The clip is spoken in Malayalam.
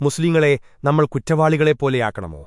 മുസ്ലിങ്ങളെ നമ്മൾ കുറ്റവാളികളെപ്പോലെയാക്കണമോ?